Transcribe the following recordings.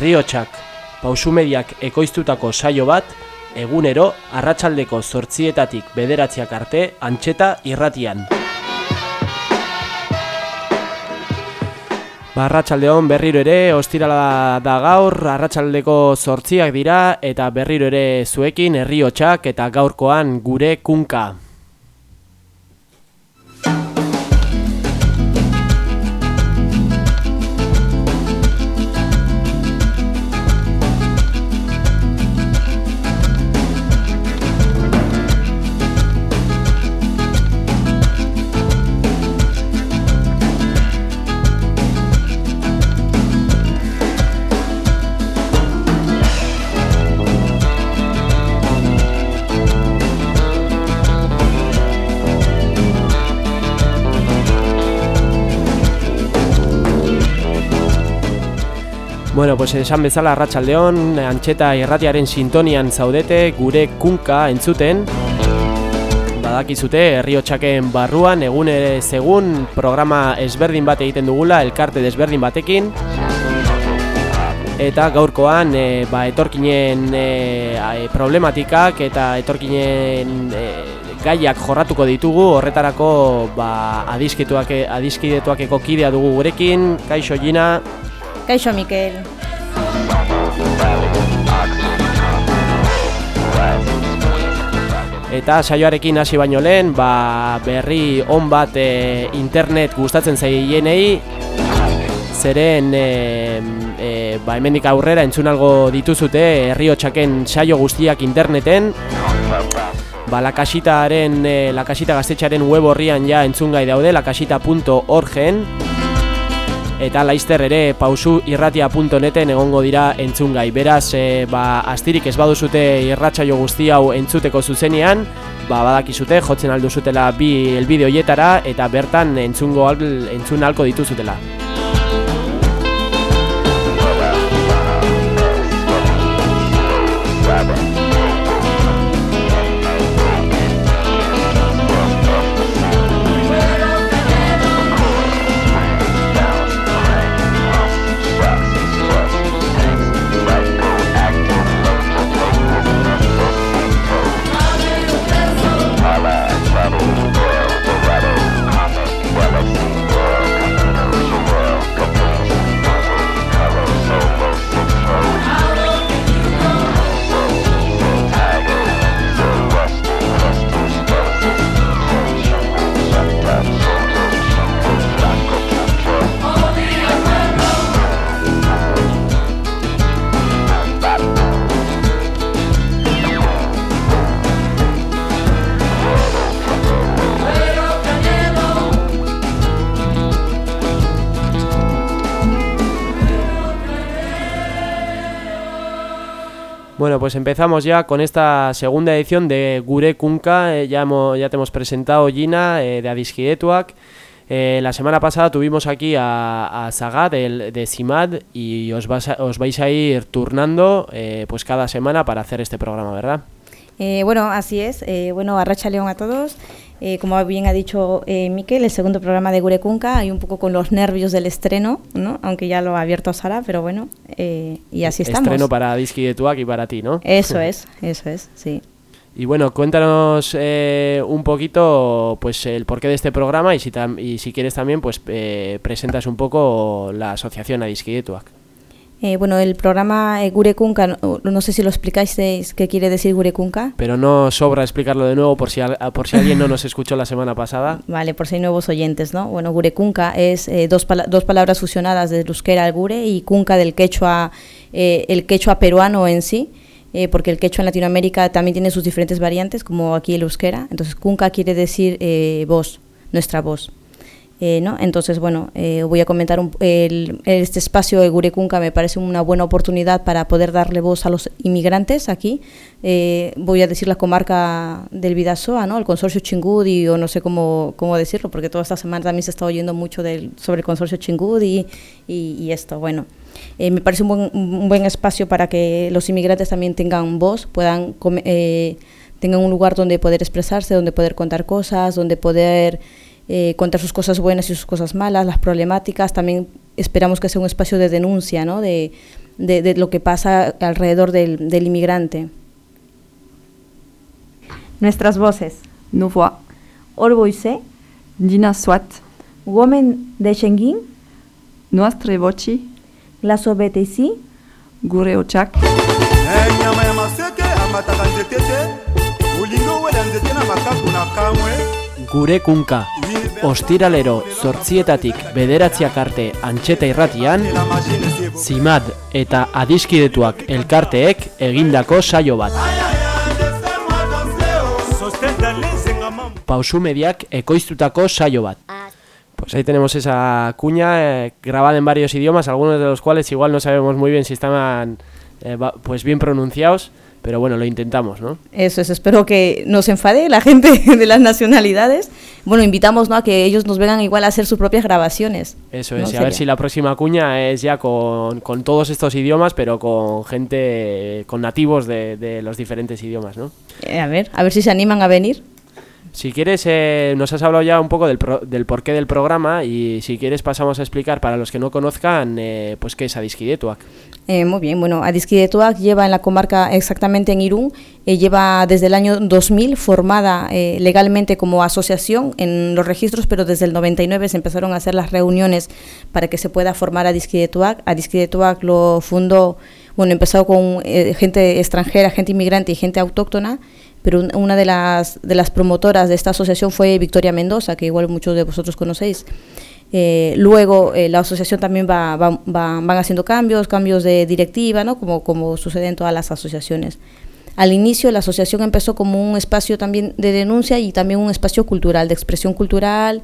Herriotsak, pausumediak ekoiztutako saio bat, egunero, arratsaldeko zortzietatik bederatziak arte, antxeta irratian. Ba, arratsaldeon berriro ere, ostirala da gaur, arratsaldeko zortziak dira, eta berriro ere zuekin, herriotsak eta gaurkoan gure kunka. Bueno, pues esan bezala Arratsaldeon, Antxeta Irratiaren sintonian zaudete gure kunka entzuten. Badakizute Herriotsaken barruan egun ere segun programa ezberdin bat egiten dugula, elkarte desberdin batekin. Eta gaurkoan e, ba, etorkinen e, problematikak eta etorkinen e, gaiak jorratuko ditugu, horretarako ba, adiskidetuak, adiskidetuakeko kidea dugu gurekin, Kaixo Gina, Kaixo Mikel. Eta saioarekin hasi baino lehen, ba, berri on bat e, internet gustatzen zaienei. Zeren e, e, ba, hemendik aurrera entzun algo dituzute herriotsaken saio guztiak interneten. Ba, lakasitaren, e, lakasita gaztetxaren web horrian ja entzungai daude, lakasita.orgen eta laizter ere pausu irratia.neten egongo dira entzungai. Beraz, e, ba, astirik ez baduzute irratsaio guzti hau entzuteko zuzenean, ba, badakizute, jotzen alduzutela bi elbide hoietara eta bertan entzungo entzun alko dituzutela. Pues empezamos ya con esta segunda edición de Gure Kunka. Eh, ya, ya te hemos presentado Gina eh, de Adiskietuak. Eh, la semana pasada tuvimos aquí a, a Saga de, de Simad y os, vas os vais a ir turnando eh, pues cada semana para hacer este programa, ¿verdad? Eh, bueno, así es. Eh, bueno, Arracha León a todos. Eh, como bien ha dicho eh, Miquel, el segundo programa de Gurecunca, hay un poco con los nervios del estreno, ¿no? aunque ya lo ha abierto Sara, pero bueno, eh, y así estamos. Estreno para Disky de Tuac y para ti, ¿no? Eso es, eso es, sí. Y bueno, cuéntanos eh, un poquito pues el porqué de este programa y si, y si quieres también pues eh, presentas un poco la asociación Adiski de Tuac. Eh, bueno, el programa eh, Gurecunca, no, no, sé si lo explicáis qué quiere decir Gurecunca. Pero no sobra explicarlo de nuevo por si, por si alguien no nos escuchó la semana pasada. Vale, por si hay nuevos oyentes, ¿no? Bueno, Gurecunca es eh, dos, pala dos palabras fusionadas del euskera al gure y cunca del quechua, eh, el quechua peruano en sí. Eh, porque el quechua en Latinoamérica también tiene sus diferentes variantes, como aquí el euskera. Entonces, cunca quiere decir eh, voz, nuestra voz. Eh, ¿no? Entonces, bueno, eh, voy a comentar un, el, este espacio de Gurecunca me parece una buena oportunidad para poder darle voz a los inmigrantes aquí. Eh, voy a decir la comarca del Vidasoa, ¿no? El consorcio Chingudi, o no sé cómo, cómo decirlo, porque toda esta semana también se está oyendo mucho sobre el consorcio Chingudi y, y esto, bueno. Me parece un buen, un buen espacio para que los inmigrantes también tengan voz, puedan tengan un lugar donde poder expresarse, donde poder contar cosas, donde poder eh, contar sus cosas buenas y sus cosas malas, las problemáticas. También esperamos que sea un espacio de denuncia, ¿no? de, de, de lo que pasa alrededor del, del inmigrante. Nuestras voces. Voix. Orboise, Dina Swat. Women de Schengen, Nostre voci. Glaso BTC, Gure ochak. Gure kunka, ostiralero zortzietatik bederatziak arte antxeta irratian, Zimad eta adiskidetuak elkarteek egindako saio bat. Pausu mediak ekoiztutako saio bat. Pues ahí tenemos esa cuña eh, grabada en varios idiomas, algunos de los cuales igual no sabemos muy bien si estaban eh, va- pues bien pronunciados, pero bueno, lo intentamos, ¿no? Eso es, espero que no se enfade la gente de las nacionalidades. Bueno, invitamos ¿no? a que ellos nos vengan igual a hacer sus propias grabaciones. Eso ¿no? es, y a ver si la próxima cuña es ya con, con todos estos idiomas, pero con gente, con nativos de, de los diferentes idiomas, ¿no? Eh, a ver, a ver si se animan a venir. Si quieres, eh, nos has hablado ya un poco del, pro- del porqué del programa y si quieres pasamos a explicar para los que no conozcan, eh, pues qué es Adiskidetuak. Eh, muy bien, bueno, Adiskidetuak lleva en la comarca exactamente en Irún, eh, lleva desde el año 2000 formada eh, legalmente como asociación en los registros, pero desde el 99 se empezaron a hacer las reuniones para que se pueda formar Adiskidetuak. Adiskidetuak lo fundó, bueno, empezó con eh, gente extranjera, gente inmigrante y gente autóctona, pero un- una de las, de las promotoras de esta asociación fue Victoria Mendoza, que igual muchos de vosotros conocéis. Eh, luego eh, la asociación también va- van haciendo cambios, cambios de directiva, ¿no? como, como sucede en todas las asociaciones. Al inicio la asociación empezó como un espacio también de denuncia y también un espacio cultural, de expresión cultural.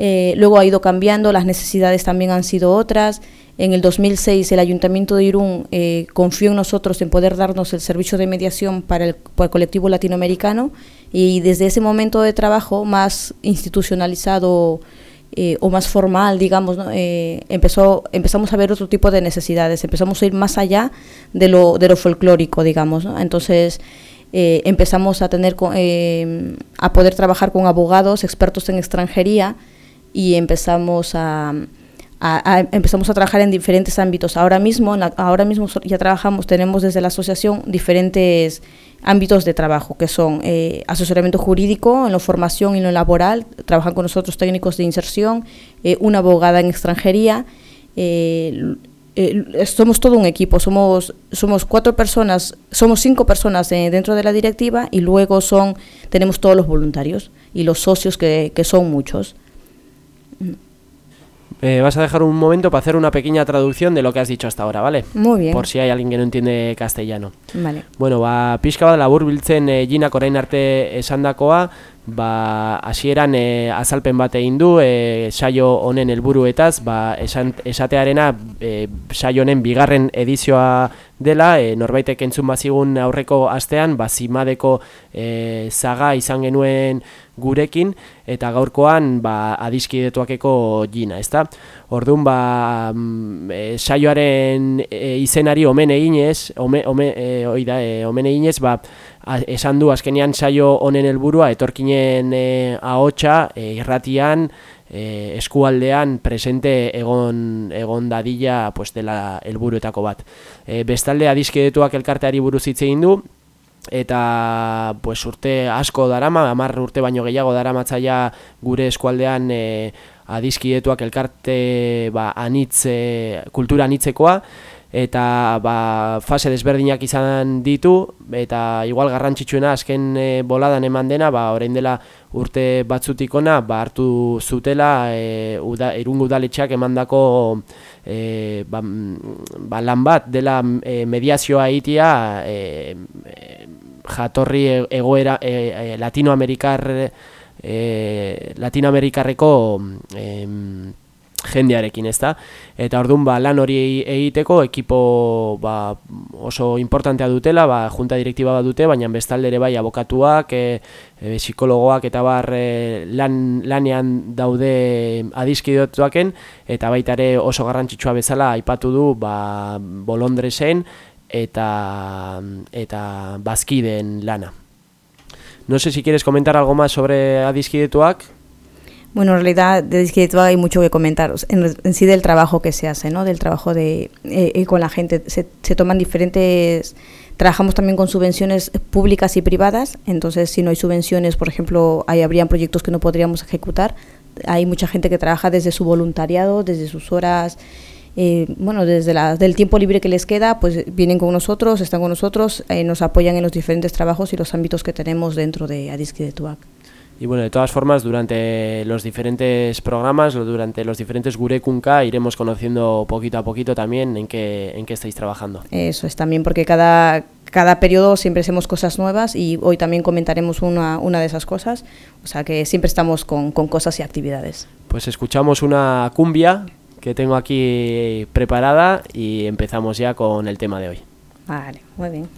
eh, luego ha ido cambiando, las necesidades también han sido otras. En el 2006 el Ayuntamiento de Irún eh, confió en nosotros en poder darnos el servicio de mediación para el, para el colectivo latinoamericano y desde ese momento de trabajo más institucionalizado eh, o más formal, digamos, ¿no? Eh, empezó, empezamos a ver otro tipo de necesidades, empezamos a ir más allá de lo, de lo folclórico, digamos. ¿no? Entonces eh, empezamos a tener eh, a poder trabajar con abogados expertos en extranjería y empezamos a, a- a- empezamos a trabajar en diferentes ámbitos. Ahora mismo, ahora mismo ya trabajamos, tenemos desde la asociación diferentes ámbitos de trabajo, que son eh, asesoramiento jurídico, en la formación y en lo laboral, trabajan con nosotros técnicos de inserción, eh, una abogada en extranjería, eh, eh, somos todo un equipo, somos, cuatro personas, somos cinco personas dentro de la directiva y luego son, tenemos todos los voluntarios y los socios que son muchos. Eh, vas a dejar un momento para hacer una pequeña traducción de lo que has dicho hasta ahora, ¿vale? Muy bien. Por si hay alguien que no entiende castellano. Vale. Bueno, ba, pixka bat laburbiltzen e, Ginak orain arte esandakoa, ba, hasieran e, azalpen bat egin du e, saio honen helburuetaz, ba, esan, esatearena e, saio honen bigarren edizioa dela, e, norbaitek entzun bazigun aurreko astean, ba, zimadeko e, zaga izan genuen gurekin, eta gaurkoan ba, adiskidetuakeko Gina, ezta? Orduan, ba, e, saioaren e, izenari omen eginez, ome, ome, e, hoi da, e, omen eginez, ba, esan du azkenean saio honen helburua etorkinen e, ahotsa e, irratian, e, eskualdean presente egon egon dadila pues dela helburuetako bat. E, bestalde adiskidetuak elkarteari buruz hitz egin du eta pues urte asko darama, 10 urte baino gehiago daramatzaia gure eskualdean e, adiskidetuak elkarte ba, anitz, kultura anitzekoa eta ba, fase desberdinak izan ditu eta igual garrantzitsuena azken e, boladan eman dena ba, orain dela urte batzutik ona ba, hartu zutela e, uda, irungo udaletxeak emandako e, ba, mm, ba, lan bat dela e, mediazioa egitea e, e, jatorri e- egoera e, e, latinoamerikar e, latinoamerikarreko em, jendearekin, ezta? Eta orduan ba, lan hori egiteko ekipo ba, oso importantea dutela, ba, junta direktiba bat dute, baina bestalde ere bai abokatuak, e, e, psikologoak eta bar e, lan, lanean daude adiskidotuaken, eta baita ere oso garrantzitsua bezala aipatu du ba, bolondresen eta, eta bazkideen lana. No sé si quieres comentar algo más sobre adiskidetuak. Bueno, en realidad de Disquietud hay mucho que comentar, en, sí del trabajo que se hace, ¿no? Del trabajo de, eh, eh, con la gente. Se, se toman diferentes... Trabajamos también con subvenciones públicas y privadas, entonces si no hay subvenciones, por ejemplo, ahí habrían proyectos que no podríamos ejecutar. Hay mucha gente que trabaja desde su voluntariado, desde sus horas, eh, bueno, desde la, del tiempo libre que les queda, pues vienen con nosotros, están con nosotros, eh, nos apoyan en los diferentes trabajos y los ámbitos que tenemos dentro de Tubac. Y bueno, de todas formas, durante los diferentes programas, durante los diferentes Gurekunka, iremos conociendo poquito a poquito también en qué, en qué estáis trabajando. Eso es también porque cada, cada periodo siempre hacemos cosas nuevas y hoy también comentaremos una, una de esas cosas, o sea que siempre estamos con, con cosas y actividades. Pues escuchamos una cumbia que tengo aquí preparada y empezamos ya con el tema de hoy. Vale, muy bien.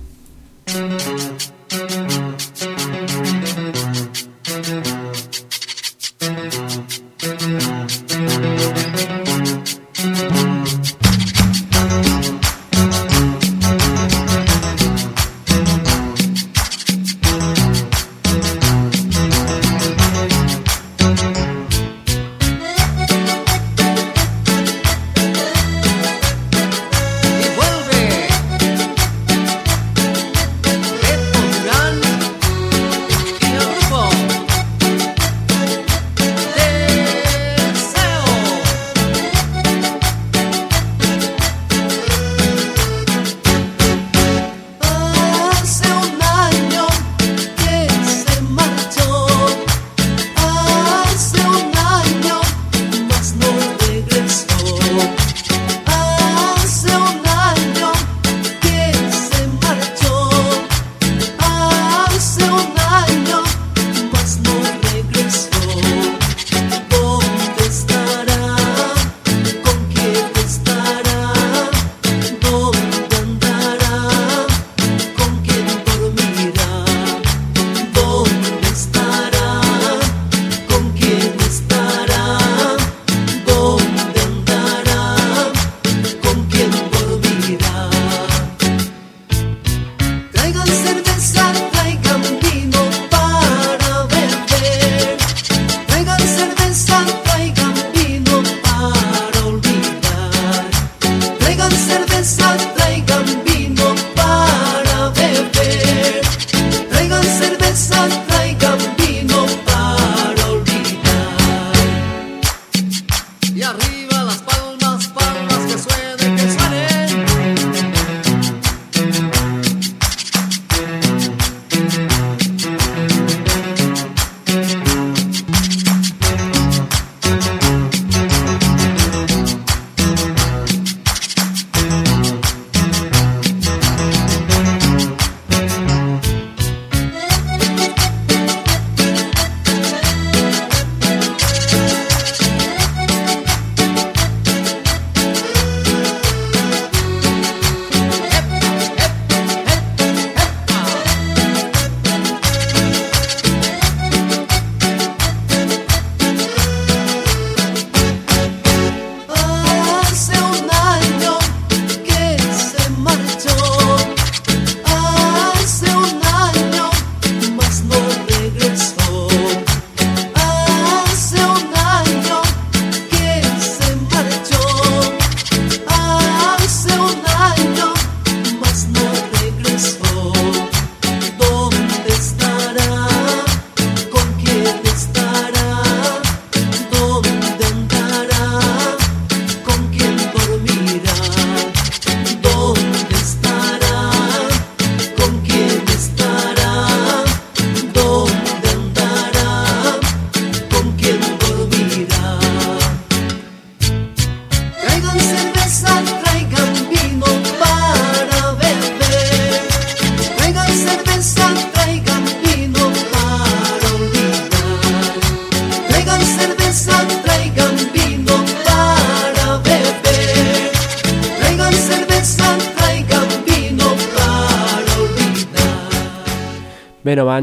Y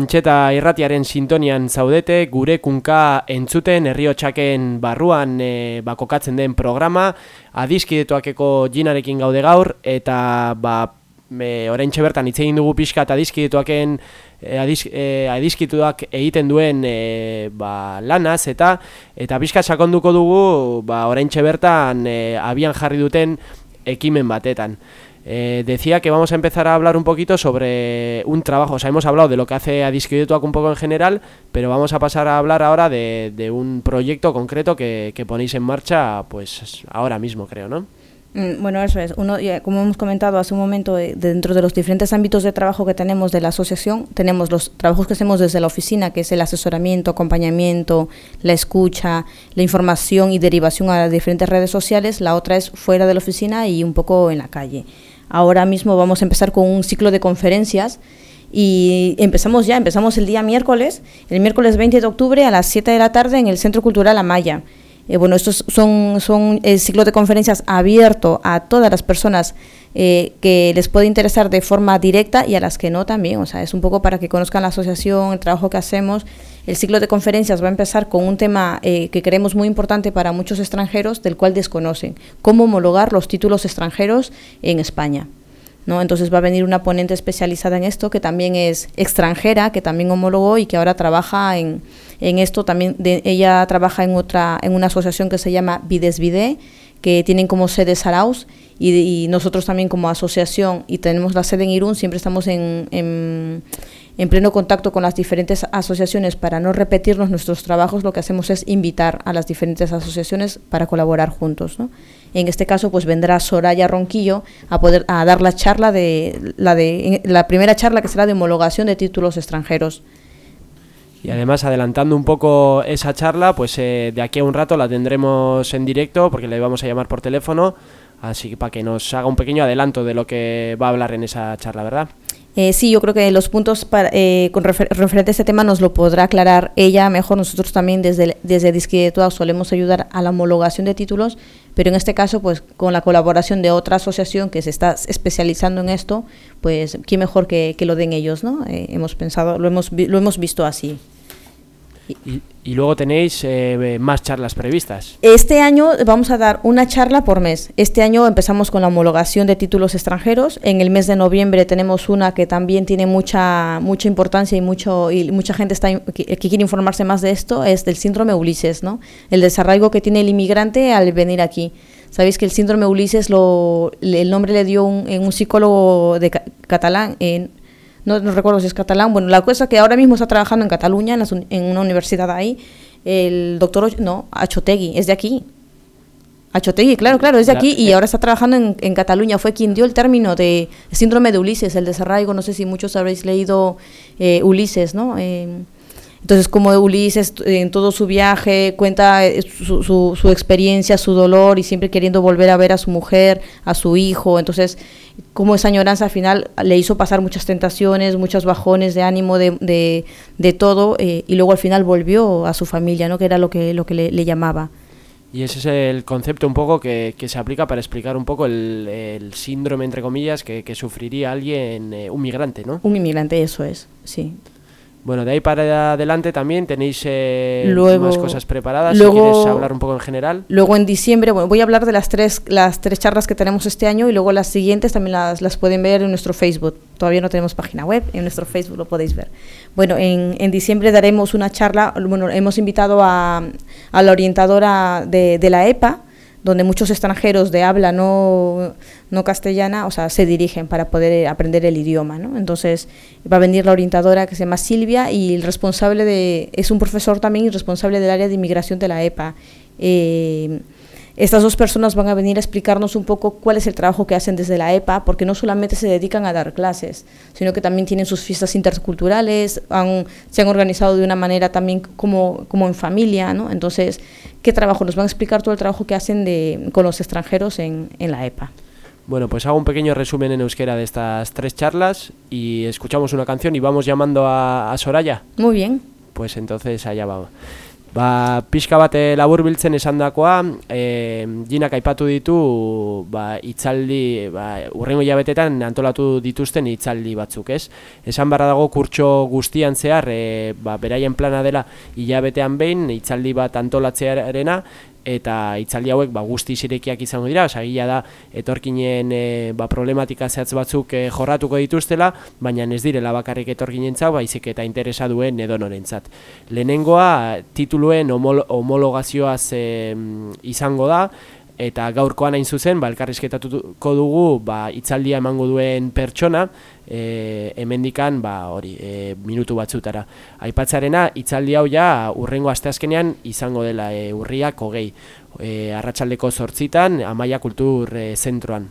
Beno, ba, antxeta irratiaren sintonian zaudete, gure kunka entzuten herriotxaken barruan e, ba, kokatzen den programa, adiskidetuakeko jinarekin gaude gaur, eta ba, me oraintxe bertan hitz egin dugu pixka eta adizkituaken e, adiz, e, adizkituak egiten duen e, ba, lanaz eta eta pixka sakonduko dugu ba, oraintxe bertan e, abian jarri duten ekimen batetan. Eh, decía que vamos a empezar a hablar un poquito sobre un trabajo, o sea, hemos hablado de lo que hace Adisquidituac un poco en general, pero vamos a pasar a hablar ahora de, de un proyecto concreto que, que ponéis en marcha, pues ahora mismo creo, ¿no? Mm, Bueno, eso es. Uno, como hemos comentado hace un momento, eh, dentro de los diferentes ámbitos de trabajo que tenemos de la asociación, tenemos los trabajos que hacemos desde la oficina, que es el asesoramiento, acompañamiento, la escucha, la información y derivación a las diferentes redes sociales. La otra es fuera de la oficina y un poco en la calle. Ahora mismo vamos a empezar con un ciclo de conferencias y empezamos ya, empezamos el día miércoles, el miércoles 20 de octubre a las 7 de la tarde en el Centro Cultural Amaya. Eh, bueno, estos son, son el ciclo de conferencias abierto a todas las personas eh, que les puede interesar de forma directa y a las que no también. O sea, es un poco para que conozcan la asociación, el trabajo que hacemos. El ciclo de conferencias va a empezar con un tema eh, que creemos muy importante para muchos extranjeros, del cual desconocen, cómo homologar los títulos extranjeros en España. ¿No? Entonces va a venir una ponente especializada en esto, que también es extranjera, que también homologó y que ahora trabaja en, en esto. También de- ella trabaja en otra, en una asociación que se llama Vides Vide, que tienen como sede Saraus y, y nosotros también como asociación y tenemos la sede en Irún, siempre estamos en, en, en pleno contacto con las diferentes asociaciones para no repetirnos nuestros trabajos, lo que hacemos es invitar a las diferentes asociaciones para colaborar juntos. En este caso, pues vendrá Soraya Ronquillo a poder a dar la charla de la de la primera charla que será de homologación de títulos extranjeros. Y además, adelantando un poco esa charla, pues eh, de aquí a un rato la tendremos en directo porque le vamos a llamar por teléfono, así que para que nos haga un pequeño adelanto de lo que va a hablar en esa charla, ¿verdad? Eh, sí, yo creo que los puntos para, eh, con refer referente a este tema nos lo podrá aclarar ella mejor. Nosotros también desde, desde solemos ayudar a la homologación de títulos, pero en este caso, pues con la colaboración de otra asociación que se está especializando en esto, pues qué mejor que, que lo den ellos, ¿no? Eh, hemos pensado, lo hemos, lo hemos visto así. Y, luego tenéis eh, más charlas previstas. Este año vamos a dar una charla por mes. Este año empezamos con la homologación de títulos extranjeros. En el mes de noviembre tenemos una que también tiene mucha mucha importancia y mucho y mucha gente está que, quiere informarse más de esto es del síndrome Ulises, ¿no? El desarraigo que tiene el inmigrante al venir aquí. Sabéis que el síndrome Ulises lo el nombre le dio un, un psicólogo de ca- catalán en no, no recuerdo si es catalán, bueno, la cosa que ahora mismo está trabajando en Cataluña, en, una universidad ahí, el doctor, no, Achotegui, es de aquí. Achotegui, claro, claro, es de aquí y eh. ahora está trabajando en, en Cataluña. Fue quien dio el término de síndrome de Ulises, el desarraigo. No sé si muchos habréis leído eh, Ulises, ¿no? Eh, entonces, como Ulises eh, en todo su viaje cuenta eh, su, su, su experiencia, su dolor y siempre queriendo volver a ver a su mujer, a su hijo. Entonces, como esa añoranza al final le hizo pasar muchas tentaciones, muchos bajones de ánimo, de, de, de todo, eh, y luego al final volvió a su familia, ¿no? Que era lo que, lo que le, le llamaba. Y ese es el concepto un poco que, que se aplica para explicar un poco el, el síndrome, entre comillas, que, que sufriría alguien, eh, un migrante, ¿no? Un inmigrante, eso es, sí. Bueno, de ahí para adelante también tenéis eh, Luego- más cosas preparadas. luego- si quieres hablar un poco en general. Luego en diciembre, bueno, voy a hablar de las tres, las tres charlas que tenemos este año y luego las siguientes también las, las pueden ver en nuestro Facebook. Todavía no tenemos página web, en nuestro Facebook lo podéis ver. Bueno, en, en diciembre daremos una charla, bueno, hemos invitado a, a la orientadora de, de la EPA, donde muchos extranjeros de habla no, no castellana, o sea, se dirigen para poder aprender el idioma, ¿no? Entonces va a venir la orientadora que se llama Silvia y el responsable de, es un profesor también y responsable del área de inmigración de la EPA. Eh, estas dos personas van a venir a explicarnos un poco cuál es el trabajo que hacen desde la EPA, porque no solamente se dedican a dar clases, sino que también tienen sus fiestas interculturales, han- se han organizado de una manera también como, como en familia, ¿no? Entonces, ¿qué trabajo? Nos van a explicar todo el trabajo que hacen de, con los extranjeros en, en la EPA. Bueno, pues hago un pequeño resumen en euskera de estas tres charlas y escuchamos una canción y vamos llamando a, a Soraya. Muy bien. Pues entonces allá va. Ba, pixka bat eh, laburbiltzen esandakoa, eh, Ginak aipatu ditu ba, itzaldi, ba, urrengo hilabetetan antolatu dituzten itzaldi batzuk, ez? Esan barra dago kurtso guztian zehar, e, ba, beraien plana dela hilabetean behin, itzaldi bat antolatzearena, eta hitzaldi hauek ba, guzti irekiak izango dira, osagia da etorkinen e, ba, problematika zehatz batzuk e, jorratuko dituztela, baina ez direla bakarrik etorkinentzat, baizik eta interesa duen edonorentzat. Lehenengoa tituluen homolo homologazioaz e, izango da, eta gaurkoan hain zuzen, ba, elkarrizketatuko dugu ba, itzaldia emango duen pertsona, e, hemendikan ba, hori, e, minutu batzutara. Aipatzarena, itzaldi hau ja urrengo asteazkenean izango dela e, urriak hogei, e, arratsaldeko sortzitan, amaia kultur e, zentroan.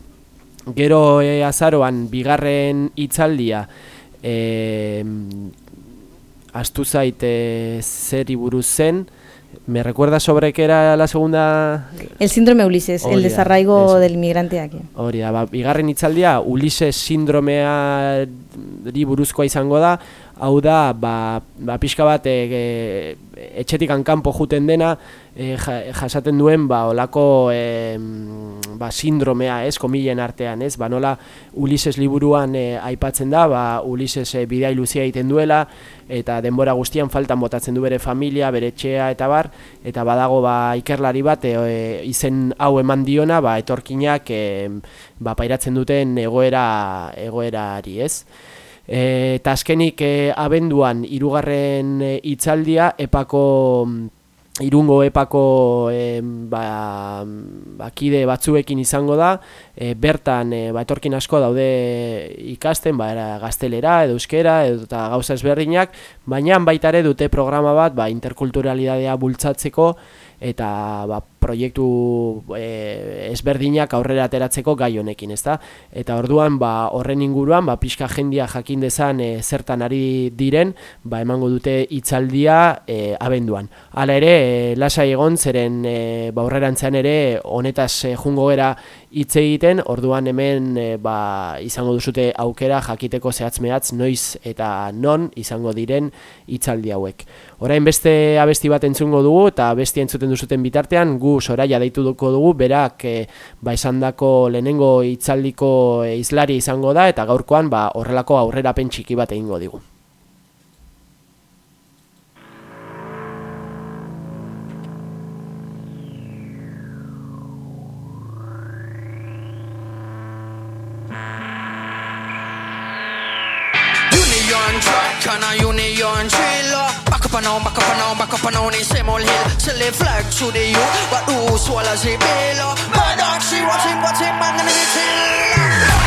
Gero e, azaroan, bigarren itzaldia, e, astu zait e, zer buruz zen, ¿Me recuerda sobre qué era la segunda? El síndrome Ulises, el desarraigo eso. del inmigrante aquí. Hori da, ba, bigarren hitzaldia Ulises sindromeari buruzkoa izango da, hau da, ba, ba pixka bat e, e, etxetik kanpo juten dena, e, ja, jasaten duen ba, olako e, ba, sindromea, ez, komilen artean, ez, ba, nola Ulises liburuan e, aipatzen da, ba, Ulises e, bidea iluzia egiten duela, eta denbora guztian faltan botatzen du bere familia, bere etxea eta bar, eta badago ba, ikerlari bat e, e, izen hau eman diona, ba, etorkinak e, ba, pairatzen duten egoera egoerari, ez? Eta azkenik e, abenduan hirugarren e, hitzaldia epako irungo epako e, ba, ba, kide batzuekin izango da, e, bertan e, ba, etorkin asko daude ikasten, ba, era, gaztelera edo euskera edo eta gauza ezberdinak, baina baita ere dute programa bat ba, interkulturalidadea bultzatzeko eta ba, proiektu e, ezberdinak aurrera ateratzeko gai honekin, ezta? Eta orduan ba, horren inguruan ba, pixka jendia jakin dezan e, zertan ari diren, ba, emango dute hitzaldia e, abenduan. Hala ere, e, lasai egon zeren e, ba, aurrerantzean ere honetaz e, jungo gera hitz egiten, orduan hemen e, ba, izango duzute aukera jakiteko zehatz mehatz noiz eta non izango diren hitzaldi hauek. Orain beste abesti bat entzungo dugu eta abesti entzuten duzuten bitartean gu soraia deituko dugu berak e, ba esandako lehenengo hitzaldiko e, izlari izango da eta gaurkoan ba horrelako aurrerapen txiki bat egingo digu. Union track and a union trailer. up and on, back up and on, back up and on in same old hill. She live like to the you, but who swallows the bill? My dog, she watch him, watch him, banging in the till.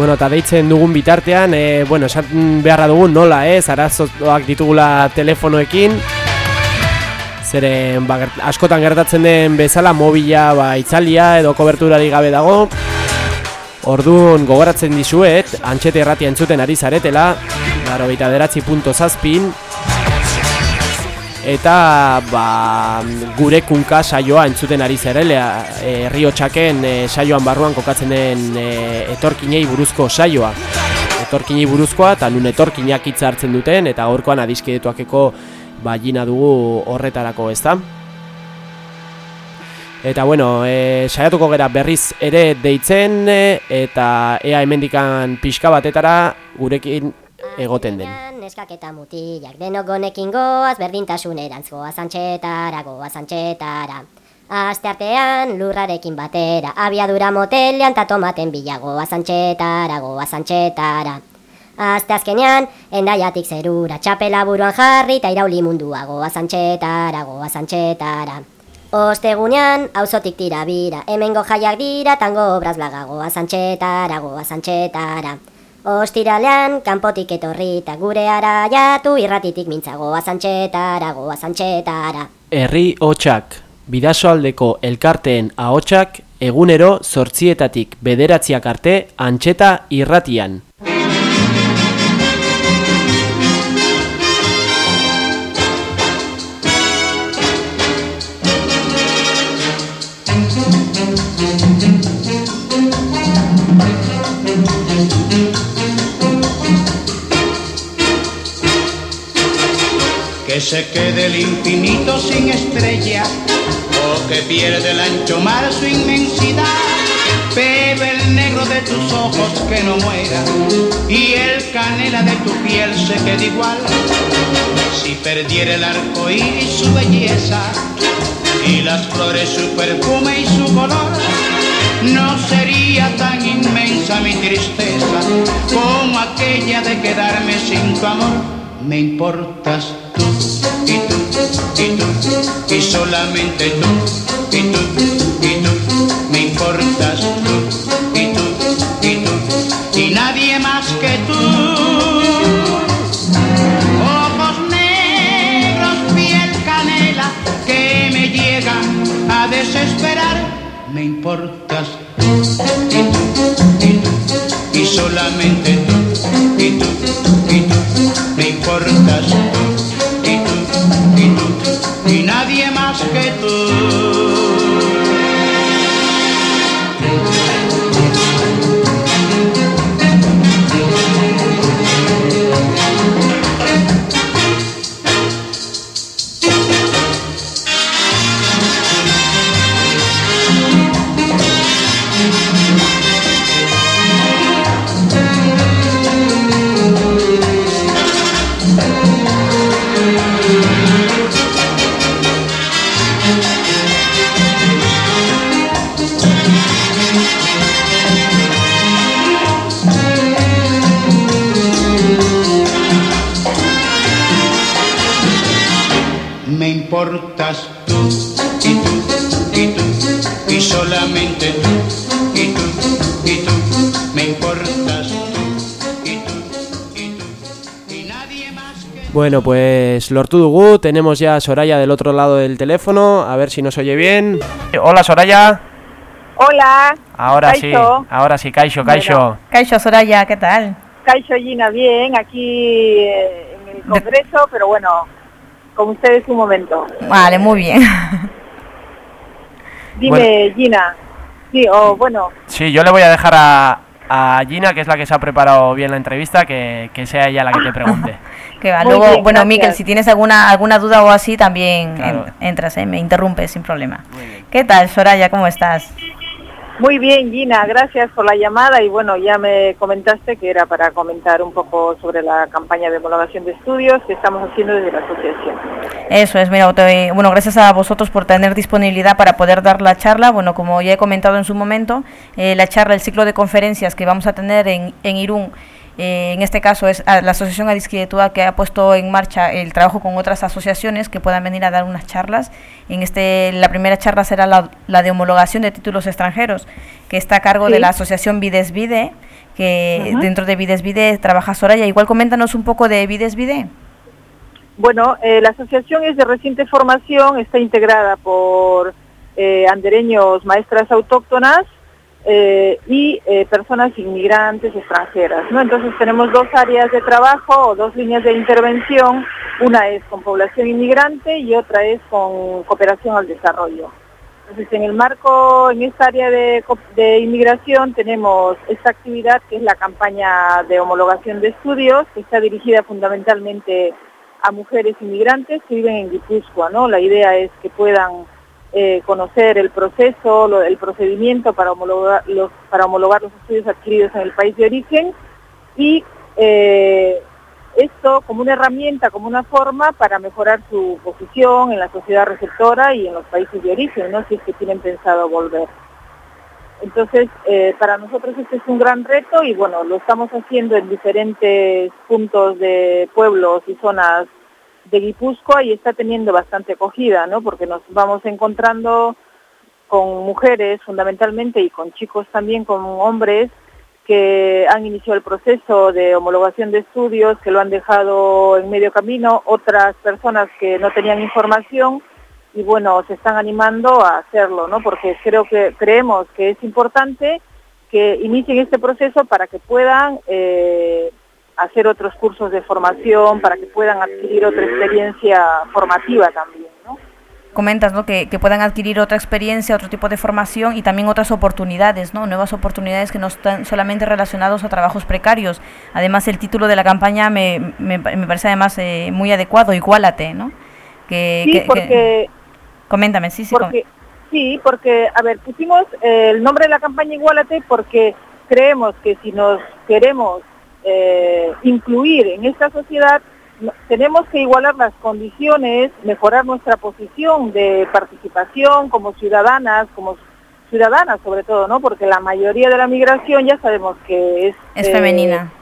Bueno, eta deitzen dugun bitartean, e, bueno, esan beharra dugun nola, ez, arazoak ditugula telefonoekin. Zeren ba, askotan gertatzen den bezala mobila ba, itzalia edo koberturari gabe dago. Orduan gogoratzen dizuet, antxete erratia entzuten ari zaretela, garo baita deratzi punto zazpin, eta ba, gure kunka saioa entzuten ari zarelea, e, Rio Txaken e, saioan barruan kokatzen den e, etorkinei buruzko saioa. Etorkinei buruzkoa eta nun etorkinak hitza hartzen duten eta gaurkoan adiskidetuakeko bagina dugu horretarako, ezta? Eta bueno, e, saiatuko gera berriz ere deitzen eta ea hemendikan pixka batetara gurekin egoten den. Neskak eta mutilak denok gonekin goaz berdintasunerantz goaz antxetara, goaz antxetara. Aste artean lurrarekin batera, abiadura motelean ta tomaten bila goaz antxetara, goaz antxetara. Aste azkenean, endaiatik zerura, txapela buruan jarri eta irauli mundua goaz antxetara, goaz antxetara. Ostegunean, auzotik tira bira, hemengo jaiak dira, tango obraz blaga goaz antxetara, goaz antxetara. Ostiralean, kanpotik etorrita gure araiatu irratitik mintza goaz antxetara, goaz antxetara. Herri hotxak, bidasoaldeko elkarteen ahotsak egunero zortzietatik bederatziak arte antxeta irratian. Se quede el infinito sin estrella o que pierde el ancho mar su inmensidad. Pero el negro de tus ojos que no muera y el canela de tu piel se quede igual. Si perdiera el arco iris su belleza y las flores su perfume y su color, no sería tan inmensa mi tristeza como aquella de quedarme sin tu amor. Me importas tú y tú y tú y solamente tú y tú y tú. Me importas tú y tú y tú y nadie más que tú. Ojos negros, piel canela que me llegan a desesperar. Me importas tú y tú y tú y solamente tú importas tú y tú y tú y solamente tú y tú y tú. Me importas tú y tú y tú y nadie más que Bueno, pues lortu dugu, tenemos ya a Soraya del otro lado del teléfono, a ver si nos oye bien. Hola Soraya. Hola, Ahora sí, ahora sí, Kaixo, Kaixo. Kaixo Soraya, ¿qué tal? Caixo Gina, bien, aquí eh, en el Congreso, pero bueno, con ustedes un momento. Vale, muy bien. Dime, Gina. Sí, o bueno, Sí, yo le voy a dejar a, a Gina, que es la que se ha preparado bien la entrevista, que, que sea ella la que te pregunte. Que va. Luego, bien, bueno. Miquel, si tienes alguna alguna duda o así, también Claro. en- entras, ¿eh? me interrumpes sin problema. ¿Qué tal, Soraya? ¿Cómo estás? Muy bien, Gina, gracias por la llamada y bueno, ya me comentaste que era para comentar un poco sobre la campaña de homologación de estudios que estamos haciendo desde la asociación. Eso es, mira, bueno, gracias a vosotros por tener disponibilidad para poder dar la charla. Bueno, como ya he comentado en su momento, eh, la charla, el ciclo de conferencias que vamos a tener en, en Irún, eh, en este caso es la Asociación Adisquidetua que ha puesto en marcha el trabajo con otras asociaciones que puedan venir a dar unas charlas. En este, la primera charla será la, la de homologación de títulos extranjeros, que está a cargo de Sí. la Asociación Vides Vide, que Ajá. dentro de Vides Vide trabaja Soraya. Igual coméntanos un poco de Vides Vide. Bueno, eh, la asociación es de reciente formación, está integrada por eh, andereños maestras autóctonas eh, y eh, personas inmigrantes extranjeras. ¿no? Entonces tenemos dos áreas de trabajo o dos líneas de intervención, una es con población inmigrante y otra es con cooperación al desarrollo. Entonces en el marco, en esta área de, de inmigración tenemos esta actividad que es la campaña de homologación de estudios, que está dirigida fundamentalmente a mujeres inmigrantes que viven en Guipúzcoa. ¿no? La idea es que puedan eh, conocer el proceso, el procedimiento para homologar, los, para homologar los estudios adquiridos en el país de origen y eh, esto como una herramienta, como una forma para mejorar su posición en la sociedad receptora y en los países de origen, ¿no? si es que tienen pensado volver. Entonces, eh, para nosotros este es un gran reto y bueno, lo estamos haciendo en diferentes puntos de pueblos y zonas de Guipúzcoa y está teniendo bastante acogida, ¿no? Porque nos vamos encontrando con mujeres fundamentalmente y con chicos también, con hombres que han iniciado el proceso de homologación de estudios, que lo han dejado en medio camino, otras personas que no tenían información y bueno, se están animando a hacerlo, ¿no? Porque creo que creemos que es importante que inicien este proceso para que puedan eh, hacer otros cursos de formación, para que puedan adquirir otra experiencia formativa también, ¿no? Comentas ¿no? que, que puedan adquirir otra experiencia, otro tipo de formación y también otras oportunidades, ¿no? nuevas oportunidades que no están solamente relacionados a trabajos precarios. Además, el título de la campaña me, me, me parece además eh, muy adecuado, Igualate, ¿no? Que, Sí, que- que- porque Coméntame, sí, sí. porque sí, porque a ver, pusimos el nombre de la campaña Igualate porque creemos que si nos queremos eh, incluir en esta sociedad tenemos que igualar las condiciones, mejorar nuestra posición de participación como ciudadanas, como ciudadanas sobre todo, ¿no? Porque la mayoría de la migración ya sabemos que es Es eh, femenina.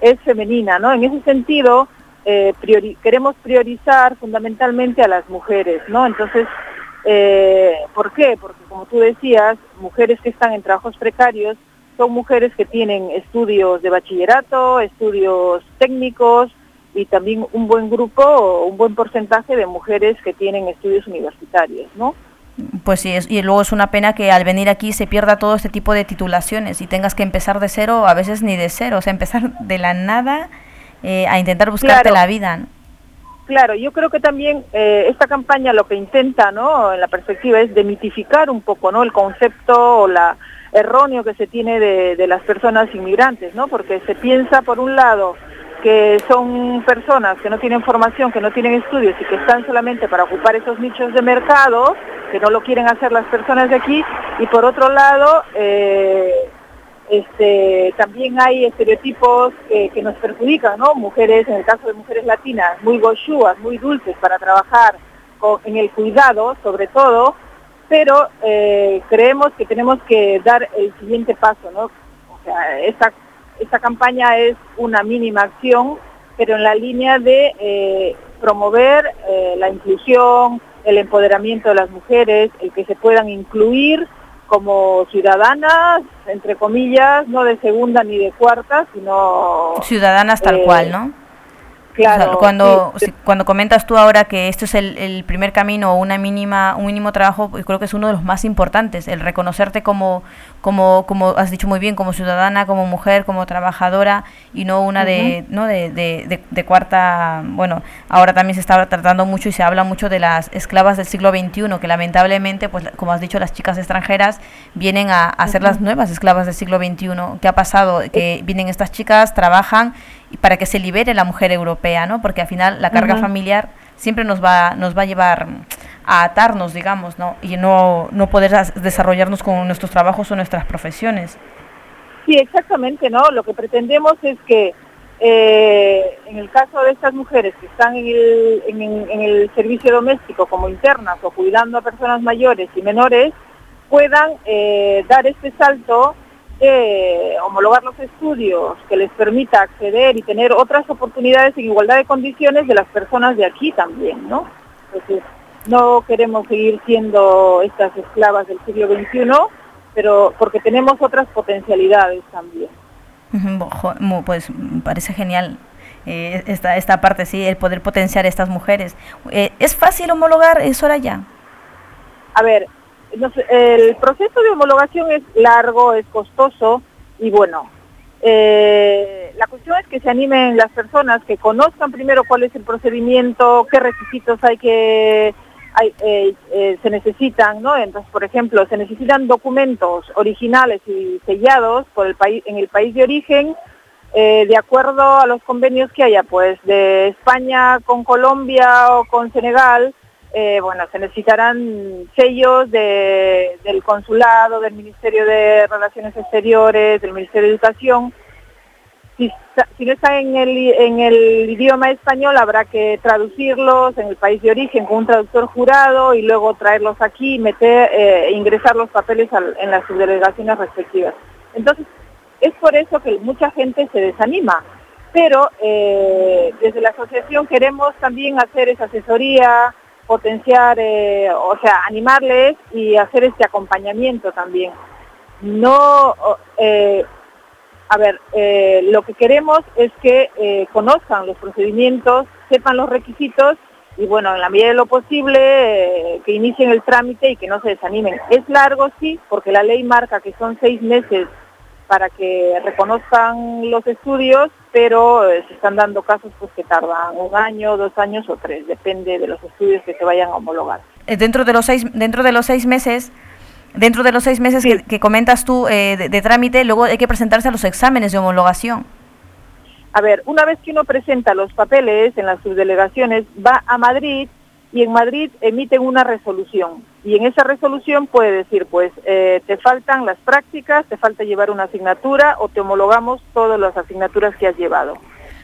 es femenina, ¿no? En ese sentido, eh, priori- queremos priorizar fundamentalmente a las mujeres, ¿no? Entonces, eh, ¿por qué? Porque como tú decías, mujeres que están en trabajos precarios son mujeres que tienen estudios de bachillerato, estudios técnicos y también un buen grupo, o un buen porcentaje de mujeres que tienen estudios universitarios, ¿no? Pues sí, es- y luego es una pena que al venir aquí se pierda todo este tipo de titulaciones y tengas que empezar de cero, a veces ni de cero, o sea, empezar de la nada eh, a intentar buscarte Claro. la vida. ¿no? Claro, yo creo que también eh, esta campaña lo que intenta, ¿no? En la perspectiva es demitificar un poco, ¿no? El concepto o la erróneo que se tiene de, las personas inmigrantes, ¿no? Porque se piensa por un lado que son personas que no tienen formación, que no tienen estudios y que están solamente para ocupar esos nichos de mercado, que no lo quieren hacer las personas de aquí, y por otro lado, eh, este, también hay estereotipos que, nos perjudican, ¿no? Mujeres, en el caso de mujeres latinas, muy gochúas, muy dulces para trabajar en el cuidado, sobre todo, pero eh, creemos que tenemos que dar el siguiente paso, ¿no? O sea, esta, esta campaña es una mínima acción, pero en la línea de eh, promover eh, la inclusión, el empoderamiento de las mujeres, el que se puedan incluir como ciudadanas, entre comillas, no de segunda ni de cuarta, sino... Ciudadanas tal cual, ¿no? Claro, O sea, cuando, sí. cuando comentas tú ahora que esto es el, el primer camino o una mínima, un mínimo trabajo, yo creo que es uno de los más importantes, el reconocerte como, como, como has dicho muy bien, como ciudadana, como mujer, como trabajadora y no una de, ¿no? De, de, de- de cuarta, bueno, ahora también se está tratando mucho y se habla mucho de las esclavas del siglo XXI, que lamentablemente, pues como has dicho, las chicas extranjeras vienen a, a ser las nuevas esclavas del siglo XXI. ¿Qué ha pasado? Que vienen estas chicas, trabajan y para que se libere la mujer europea, ¿no? Porque al final la carga familiar siempre nos va nos va a llevar a atarnos, digamos, ¿no? Y no no poder desarrollarnos con nuestros trabajos o nuestras profesiones. Sí, exactamente, ¿no? Lo que pretendemos es que eh, en el caso de estas mujeres que están en el, servicio doméstico como internas o cuidando a personas mayores y menores, puedan eh, dar este salto de homologar los estudios que les permita acceder y tener otras oportunidades en igualdad de condiciones de las personas de aquí también, ¿no? Entonces, no queremos seguir siendo estas esclavas del siglo XXI, pero porque tenemos otras potencialidades también. Pues me parece genial. eh, esta, esta parte, sí, el poder potenciar a estas mujeres. Eh, ¿Es fácil homologar, eh, Soraya? A ver, el proceso de homologación es largo, es costoso y bueno, eh, la cuestión es que se animen las personas, que conozcan primero cuál es el procedimiento, qué requisitos hay que eh, eh, se necesitan, ¿no? Entonces, por ejemplo, se necesitan documentos originales y sellados por el país en el país de origen eh, de acuerdo a los convenios que haya, pues de España con Colombia o con Senegal, bueno, se necesitarán sellos de- del consulado, del Ministerio de Relaciones Exteriores, del Ministerio de Educación. Si, está- no están en el, idioma español, habrá que traducirlos en el país de origen con un traductor jurado y luego traerlos aquí y meter, eh, ingresar los papeles en las subdelegaciones respectivas. Entonces, es por eso que mucha gente se desanima. Pero eh, desde la asociación queremos también hacer esa asesoría, potenciar, eh, o sea, animarles y hacer este acompañamiento también. No, eh, a ver, eh, lo que queremos es que eh, conozcan los procedimientos, sepan los requisitos y bueno, en la medida de lo posible eh, que inicien el trámite y que no se desanimen. Es largo, sí, porque la ley marca que son seis meses para que reconozcan los estudios, pero se están dando casos pues que tardan un año, dos años o tres, depende de los estudios que se vayan a homologar. Dentro de los seis dentro de los seis meses dentro de los seis meses que, que comentas tú eh, de, de trámite luego hay que presentarse a los exámenes de homologación A ver, una vez que uno presenta los papeles en las subdelegaciones, va a Madrid y en Madrid emiten una resolución. Y en esa resolución puede decir, pues, eh, te faltan las prácticas, te falta llevar una asignatura o te homologamos todas las asignaturas que has llevado.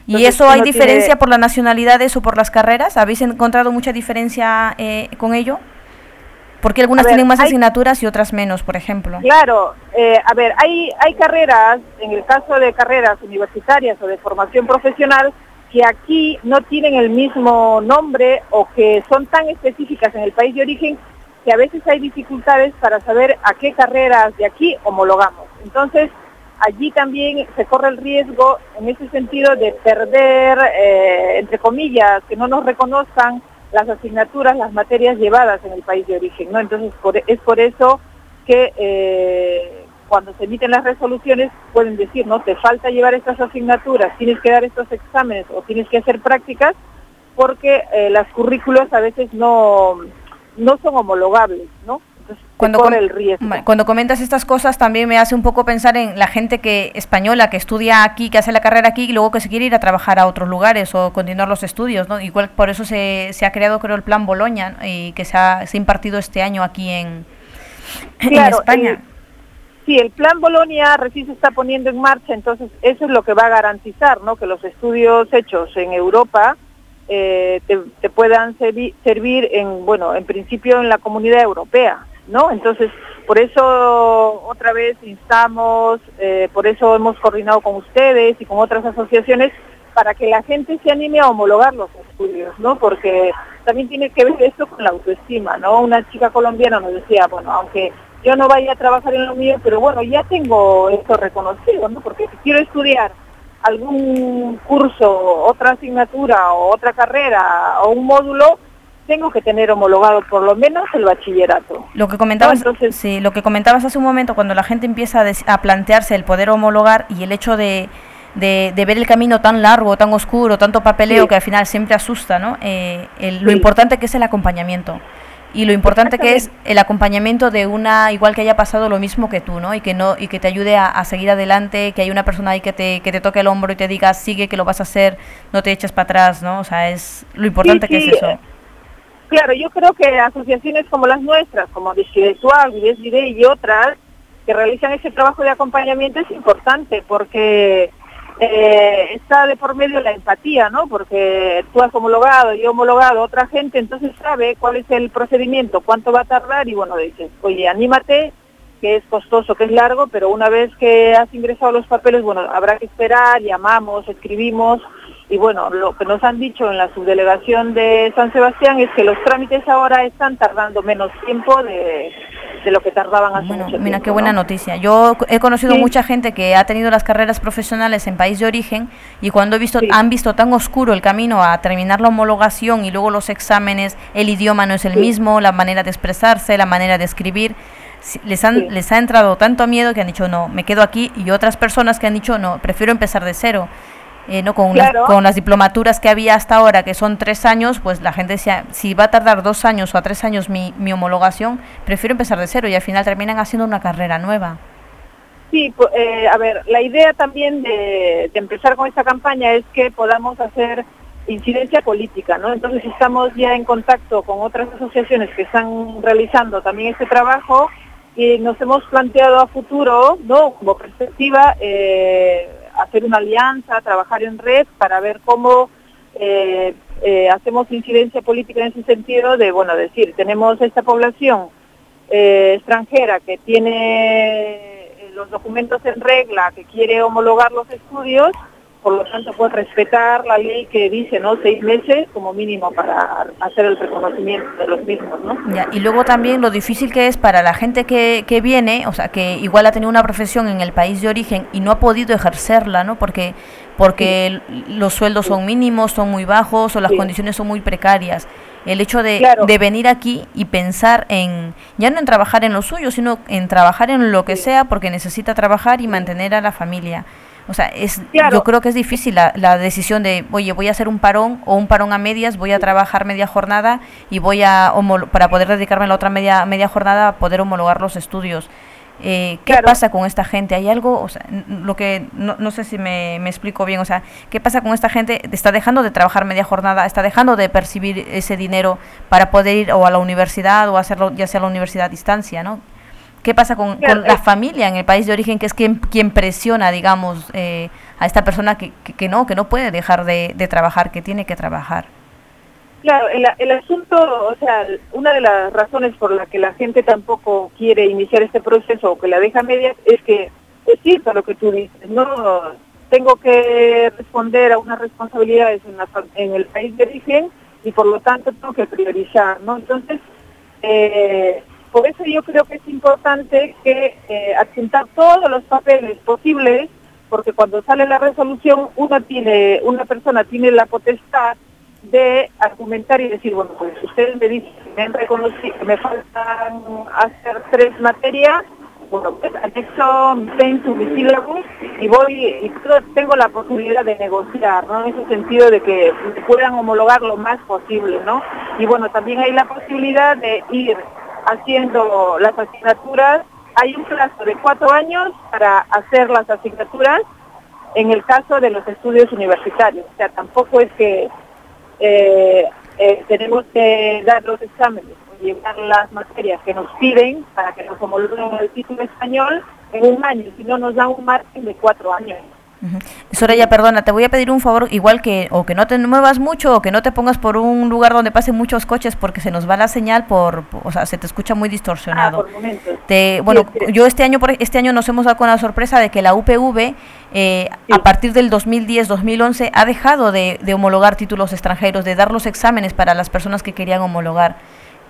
y eso hay uno tiene- diferencia por las nacionalidades o por las carreras habéis encontrado mucha diferencia eh, con ello porque algunas ver, tienen más hay- asignaturas y otras menos por ejemplo Claro, eh, a ver, hay, hay carreras, en el caso de carreras universitarias o de formación profesional, que aquí no tienen el mismo nombre o que son tan específicas en el país de origen que a veces hay dificultades para saber a qué carreras de aquí homologamos. Entonces, allí también se corre el riesgo en ese sentido de perder, eh, entre comillas, que no nos reconozcan las asignaturas, las materias llevadas en el país de origen, ¿no? Entonces, por- es por eso que eh, cuando se emiten las resoluciones pueden decir, no, te falta llevar estas asignaturas, tienes que dar estos exámenes o tienes que hacer prácticas porque eh, las currículos a veces no, no son homologables, ¿no? Entonces, cuando, corre el riesgo. Cuando comentas estas cosas también me hace un poco pensar en la gente que española que estudia aquí, que hace la carrera aquí y luego que se quiere ir a trabajar a otros lugares o continuar los estudios, ¿no? Igual por eso se, se ha creado creo el plan Boloña ¿no? y que se ha, se ha impartido este año aquí en, en Claro, España. el- Sí, el plan Bolonia recién se está poniendo en marcha, entonces eso es lo que va a garantizar, ¿no? Que los estudios hechos en Europa eh, te, te puedan servi- servir en, bueno, en principio en la comunidad europea, ¿no? Entonces, por eso otra vez instamos, eh, por eso hemos coordinado con ustedes y con otras asociaciones para que la gente se anime a homologar los estudios, ¿no? Porque también tiene que ver esto con la autoestima, ¿no? Una chica colombiana nos decía, bueno, aunque yo no vaya a trabajar en lo mío, pero bueno, ya tengo esto reconocido, ¿no? Porque si quiero estudiar algún curso, otra asignatura o otra carrera o un módulo, tengo que tener homologado por lo menos el bachillerato. Lo que comentabas, No, entonces- sí, lo que comentabas hace un momento, cuando la gente empieza a, des- a plantearse el poder homologar y el hecho de, de- de ver el camino tan largo, tan oscuro, tanto papeleo Sí. que al final siempre asusta, ¿no? Eh, el- Lo Sí. importante que es el acompañamiento y lo importante que es el acompañamiento de una igual que haya pasado lo mismo que tú, ¿no? Y que no y que te ayude a, a seguir adelante, que hay una persona ahí que te que te toque el hombro y te diga sigue que lo vas a hacer, no te eches para atrás, ¿no? O sea, es lo importante que sí, es eso. Claro, yo creo que asociaciones como las nuestras, como Disquiritual, Diré y otras, que realizan ese trabajo de acompañamiento es importante porque eh, está de por medio la empatía, ¿no? Porque tú has homologado, yo he homologado, otra gente, entonces sabe cuál es el procedimiento, cuánto va a tardar y bueno, dices, oye, anímate, que es costoso, que es largo, pero una vez que has ingresado los papeles, bueno, habrá que esperar, llamamos, escribimos y bueno, lo que nos han dicho en la subdelegación de San Sebastián es que los trámites ahora están tardando menos tiempo de, de lo que tardaban hace Bueno, mucho mira qué buena ¿no? noticia. Yo he conocido Sí. mucha gente que ha tenido las carreras profesionales en país de origen y cuando he visto, Sí. han visto tan oscuro el camino a terminar la homologación y luego los exámenes, el idioma no es el Sí. mismo, la manera de expresarse, la manera de escribir, les, han, Sí. les ha entrado tanto miedo que han dicho no, me quedo aquí y otras personas que han dicho no, prefiero empezar de cero. Eh, no con, las, Claro. con las diplomaturas que había hasta ahora, que son tres años, pues la gente decía, si va a tardar dos años o a tres años mi, mi homologación, prefiero empezar de cero y al final terminan haciendo una carrera nueva. Sí, eh, a ver, la idea también de, de empezar con esta campaña es que podamos hacer incidencia política, ¿no? Entonces estamos ya en contacto con otras asociaciones que están realizando también este trabajo y nos hemos planteado a futuro, ¿no? Como perspectiva, eh, hacer una alianza, trabajar en red para ver cómo eh, eh, hacemos incidencia política en ese sentido de, bueno, decir, tenemos esta población eh, extranjera que tiene los documentos en regla, que quiere homologar los estudios, por lo tanto, pues respetar la ley que dice, ¿no? Seis meses como mínimo para hacer el reconocimiento de los mismos, ¿no? Ya, y luego también lo difícil que es para la gente que, que viene, o sea, que igual ha tenido una profesión en el país de origen y no ha podido ejercerla, ¿no? Porque, porque los sueldos son mínimos, son muy bajos o las Sí. condiciones son muy precarias. El hecho de, Claro. de venir aquí y pensar en, ya no en trabajar en lo suyo, sino en trabajar en lo que sea porque necesita trabajar y mantener a la familia. O sea, es, Claro. yo creo que es difícil la, la decisión de, oye, voy a hacer un parón o un parón a medias, voy a trabajar media jornada y voy a, para poder dedicarme a la otra media, media jornada, a poder homologar los estudios. Eh, ¿Qué Claro. pasa con esta gente? ¿Hay algo, o sea, lo que, no, no sé si me, me explico bien, o sea, ¿qué pasa con esta gente? Está dejando de trabajar media jornada, está dejando de percibir ese dinero para poder ir o a la universidad o hacerlo ya sea a la universidad a distancia, ¿no? ¿Qué pasa con, Claro, con la eh. familia en el país de origen, que es quien, quien presiona, digamos, eh, a esta persona que, que, que no, que no puede dejar de, de trabajar, que tiene que trabajar? Claro, el, el asunto, o sea, una de las razones por la que la gente tampoco quiere iniciar este proceso o que la deja medias es que es cierto lo que tú dices, no tengo que responder a unas responsabilidades en, la en el país de origen y por lo tanto tengo que priorizar, ¿no? Entonces, eh, por eso yo creo que es importante que eh, adjuntar todos los papeles posibles, porque cuando sale la resolución, uno tiene, una persona tiene la potestad de argumentar y decir, bueno, pues ustedes me dicen me que me faltan hacer tres materias, bueno, pues anexo mi censo, mi sílabus y voy, y tengo la posibilidad de negociar, ¿no? En ese sentido de que puedan homologar lo más posible, ¿no? Y bueno, también hay la posibilidad de ir haciendo las asignaturas, hay un plazo de cuatro años para hacer las asignaturas en el caso de los estudios universitarios, o sea, tampoco es que eh, eh, tenemos que dar los exámenes o llevar las materias que nos piden para que nos homologuen el título español en un año, si no nos dan un margen de cuatro años. Soraya, perdona, te voy a pedir un favor, igual que o que no te muevas mucho o que no te pongas por un lugar donde pasen muchos coches porque se nos va la señal por, o sea, se te escucha muy Ah, distorsionado. por momentos. Te- bueno, Sí, sí. yo este año por este año nos hemos dado con la sorpresa de que la UPV eh, Sí. a partir del 2010-2011 ha dejado de, de homologar títulos extranjeros, de dar los exámenes para las personas que querían homologar.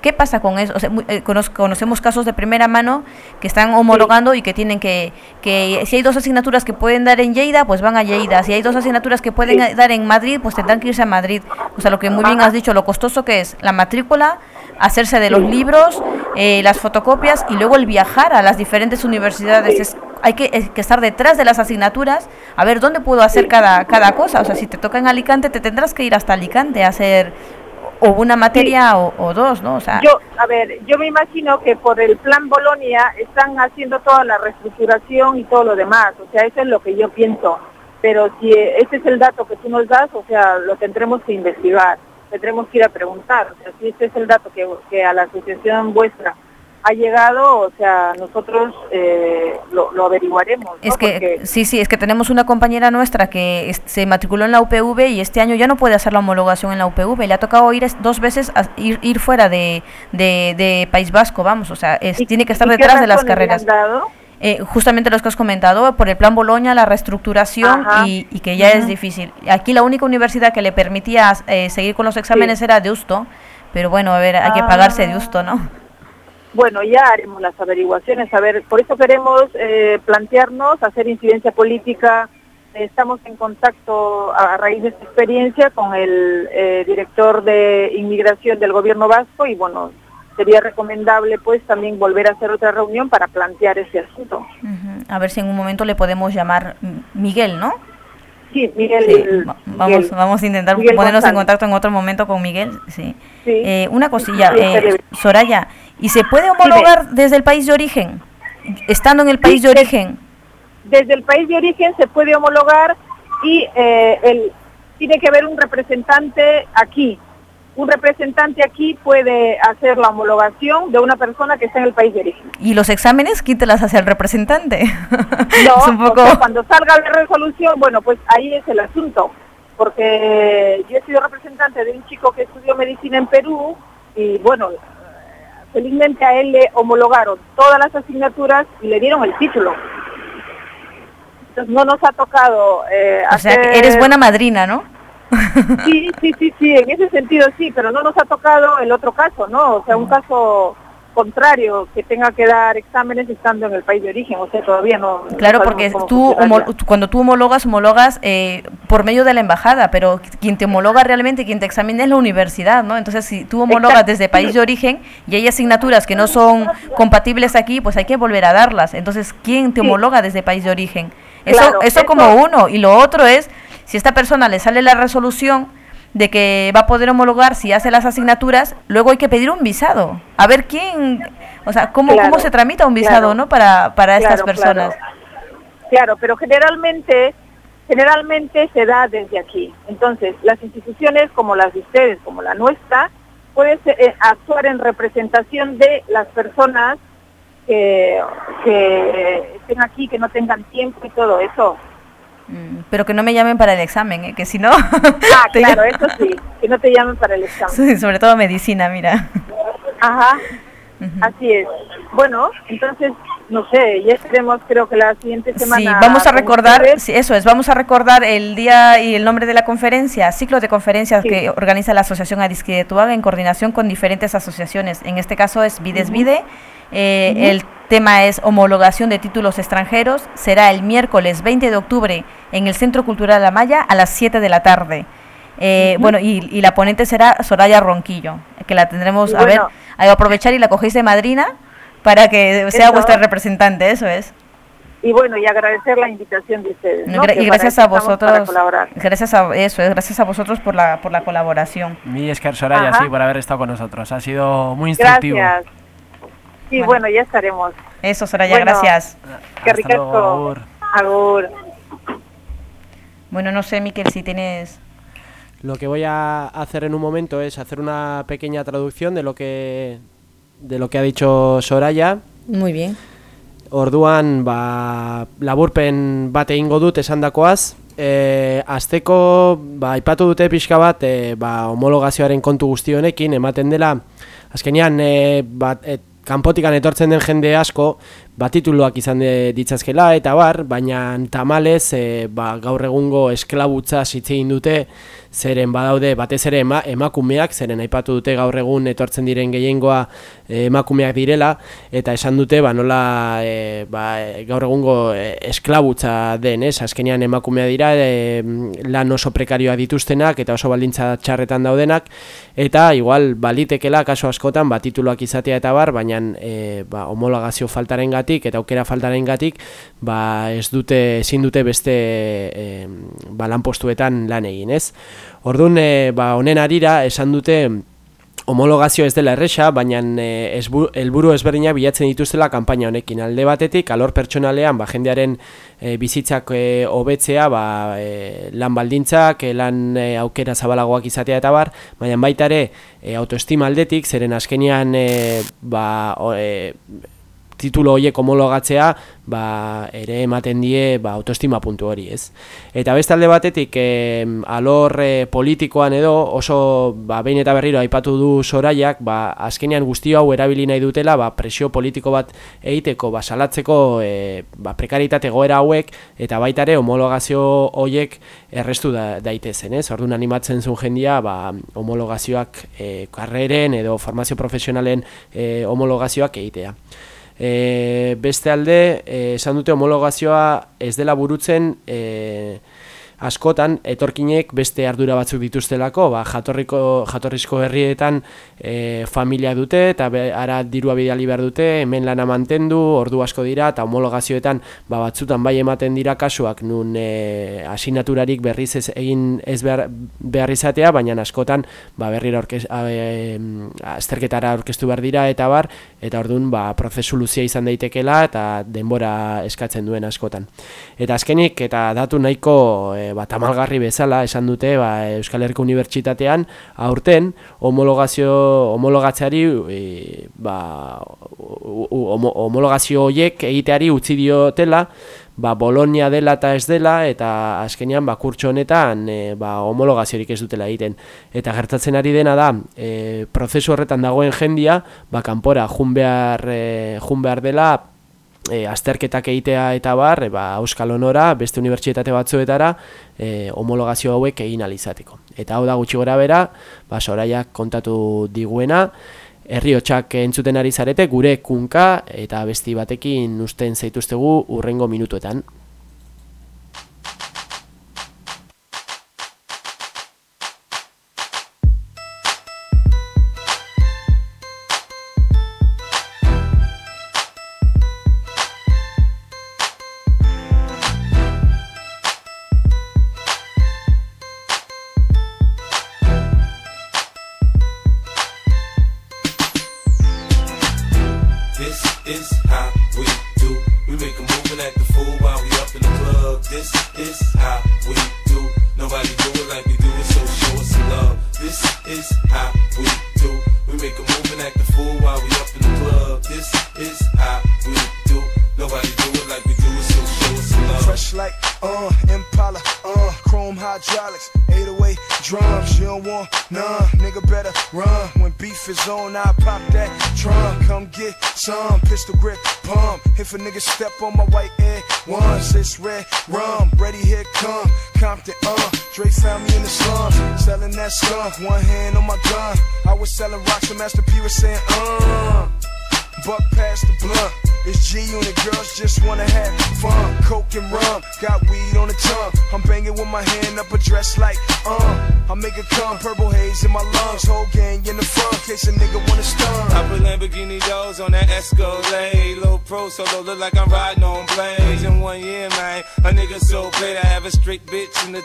¿Qué pasa con eso? O sea, eh, conocemos casos de primera mano que están homologando y que tienen que, que si hay dos asignaturas que pueden dar en Lleida, pues van a Lleida. Si hay dos asignaturas que pueden Sí. dar en Madrid, pues tendrán que irse a Madrid. O sea, lo que muy bien has dicho, lo costoso que es la matrícula, hacerse de los libros, eh, las fotocopias y luego el viajar a las diferentes universidades. Es- hay que, es que estar detrás de las asignaturas a ver dónde puedo hacer cada, cada cosa. O sea, si te toca en Alicante, te tendrás que ir hasta Alicante a hacer o una materia o, o dos, ¿no? O sea, Yo, a ver, yo me imagino que por el plan Bolonia están haciendo toda la reestructuración y todo lo demás, o sea, eso es lo que yo pienso. Pero si eh, ese es el dato que tú nos das, o sea, lo tendremos que investigar, tendremos que ir a preguntar, o sea, si ese es el dato que, que a la asociación vuestra ha llegado, o sea, nosotros eh, lo, lo averiguaremos. ¿no? Es que, Porque- sí, sí, es que tenemos una compañera nuestra que se matriculó en la UPV y este año ya no puede hacer la homologación en la UPV. Le ha tocado ir dos veces, a, ir, ir fuera de, de, de País Vasco, vamos, o sea, es, ¿y- tiene que estar detrás de las carreras. Eh, justamente los que has comentado, por el plan Boloña, la reestructuración y, y que ya es difícil. Aquí la única universidad que le permitía eh, seguir con los exámenes Sí. era Deusto, pero bueno, a ver, hay que Ah. pagarse Deusto, ¿no? Bueno, ya haremos las averiguaciones. A ver, por eso queremos eh, plantearnos hacer incidencia política. Estamos en contacto a raíz de esta experiencia con el eh, director de inmigración del gobierno vasco y bueno, sería recomendable pues también volver a hacer otra reunión para plantear ese asunto. A ver si en un momento le podemos llamar Miguel, ¿no? Sí, Miguel. Sí, el- va- vamos, Miguel. vamos a intentar Miguel ponernos en contacto en otro momento con Miguel. Sí. Sí. Eh, una cosilla, Sí, eh. Soraya, ¿y se puede homologar desde el país de origen? Estando en el país de origen. Desde el país de origen se puede homologar y eh, el, tiene que haber un representante aquí. Un representante aquí puede hacer la homologación de una persona que está en el país de origen. ¿Y los exámenes quién te las hace el representante? No, poco... o sea, cuando salga la resolución, bueno, pues ahí es el asunto. Porque yo he sido representante de un chico que estudió medicina en Perú y bueno, felizmente a él le homologaron todas las asignaturas y le dieron el título. Entonces no nos ha tocado eh, O sea, que hacer- eres buena madrina, ¿no? Sí, sí, sí, sí, en ese sentido sí, pero no nos ha tocado el otro caso, ¿no? O sea, un caso contrario, que tenga que dar exámenes estando en el país de origen, o sea, todavía no... Claro, porque tú, cuando tú homologas, homologas eh, por medio de la embajada, pero quien te homologa realmente, quien te examina es la universidad, ¿no? Entonces, si tú homologas Exacto. desde país de origen y hay asignaturas que no son compatibles aquí, pues hay que volver a darlas. Entonces, ¿quién te Sí. homologa desde país de origen? Eso, Claro, eso eso- como uno. Y lo otro es, si a esta persona le sale la resolución de que va a poder homologar si hace las asignaturas, luego hay que pedir un visado. A ver quién, o sea, cómo, Claro, cómo se tramita un visado, claro. ¿no? Para, para estas personas. Claro. Claro, pero generalmente, generalmente se da desde aquí. Entonces, las instituciones como las de ustedes, como la nuestra, pueden eh, actuar en representación de las personas que, que estén aquí, que no tengan tiempo y todo eso. Mm, Pero que no me llamen para el examen, ¿eh? que si no... Ah, claro, eso sí, que no te llamen para el examen. Sí, sobre todo medicina, mira. Ajá, así es. Bueno, entonces, no sé, ya estaremos creo que la siguiente semana. Sí, vamos a recordar, sí, eso es, vamos a recordar el día y el nombre de la conferencia, ciclo de conferencias Sí. que organiza la Asociación Arisque de Tuaga en coordinación con diferentes asociaciones. En este caso es Vides Vide. Eh, El tema es homologación de títulos extranjeros. Será el miércoles 20 de octubre en el Centro Cultural La Maya a las 7 de la tarde. Eh, Bueno, y, y la ponente será Soraya Ronquillo, que la tendremos, Y a ver, a aprovechar y la cogéis de madrina para que sea Eso. vuestra representante, eso es. Y bueno, y agradecer la invitación de ustedes. ¿no? Gra- Que y gracias a vosotros, gracias a eso, es gracias a vosotros por la por la colaboración. Mi esker Soraya, Ajá. sí, por haber estado con nosotros. Ha sido muy instructivo. Gracias. Sí, Bueno. bueno, ya estaremos. Eso, Soraya, Bueno. gracias. Qué luego, Agur. Bueno, no sé, Miquel, si tienes Lo que voy a hacer en un momento es hacer una pequeña traducción de lo que de lo que ha dicho Soraya. Muy bien. Orduan, ba, laburpen bate ingo dut esandakoaz. E, azteko, ba, aipatu dute pixka bat, e, ba, homologazioaren kontu guzti honekin, ematen dela, azkenean, e, bat, e, kanpotikan etortzen den jende asko, ba, tituluak izan de, ditzazkela, eta bar, baina tamalez, e, ba, gaur egungo esklabutza egin dute, zeren badaude batez ere ema, emakumeak, zeren aipatu dute gaur egun etortzen diren gehiengoa e, emakumeak direla, eta esan dute ba, nola e, ba, gaur egungo e, esklabutza den, ez? Azkenean emakumea dira e, lan oso prekarioa dituztenak eta oso baldintza txarretan daudenak, eta igual balitekela kaso askotan ba, tituluak izatea eta bar, baina e, ba, homologazio faltaren gatik eta aukera faltaren gatik ba, ez dute, ezin dute beste e, ba, lanpostuetan lan egin, ez? Orduan, e, ba, honen arira, esan dute homologazio ez dela erresa, baina e, esbu- helburu ezberdina bilatzen dituztela kanpaina honekin. Alde batetik, alor pertsonalean, ba, jendearen e, bizitzak e, hobetzea, ba, e, lan baldintzak, e, lan e, aukera zabalagoak izatea eta bar, baina baita ere e, autoestima aldetik, zeren azkenean e, ba, o, e, titulo horiek homologatzea ba, ere ematen die ba, autoestima puntu hori, ez? Eta beste alde batetik, e, alor e, politikoan edo oso ba, behin eta berriro aipatu du soraiak, ba, azkenean guzti hau erabili nahi dutela ba, presio politiko bat egiteko, ba, salatzeko e, ba, prekaritate goera hauek, eta baita ere homologazio horiek errestu da, daitezen, ez? Orduan animatzen zuen jendia, ba, homologazioak e, karreren edo formazio profesionalen e, homologazioak egitea. E, beste alde, e, esan dute homologazioa ez dela burutzen e, askotan etorkinek beste ardura batzuk dituztelako, ba, jatorriko, jatorrizko herrietan e, familia dute eta be, ara dirua bidali behar dute, hemen lana mantendu, ordu asko dira eta homologazioetan ba, batzutan bai ematen dira kasuak nun e, asinaturarik berriz ez egin ez behar, behar izatea, baina askotan ba, e, azterketara orkestu behar dira eta bar, eta orduan ba, prozesu luzia izan daitekela eta denbora eskatzen duen askotan. Eta azkenik, eta datu nahiko e, ba, tamalgarri bezala esan dute ba, Euskal Herriko Unibertsitatean aurten homologazio homologatzeari e, ba, homologazio horiek egiteari utzi diotela ba, Bolonia dela eta ez dela eta azkenean ba, kurtso honetan e, ba, homologaziorik ez dutela egiten. Eta gertatzen ari dena da e, prozesu horretan dagoen jendia ba, kanpora jun behar, e, jun behar dela e, azterketak egitea eta bar, e, ba, Euskal Honora, beste unibertsitate batzuetara, e, homologazio hauek egin alizateko. Eta hau da gutxi gora bera, ba, soraiak kontatu diguena, herriotxak entzuten ari zarete, gure kunka eta besti batekin usten zaituztegu urrengo minutuetan.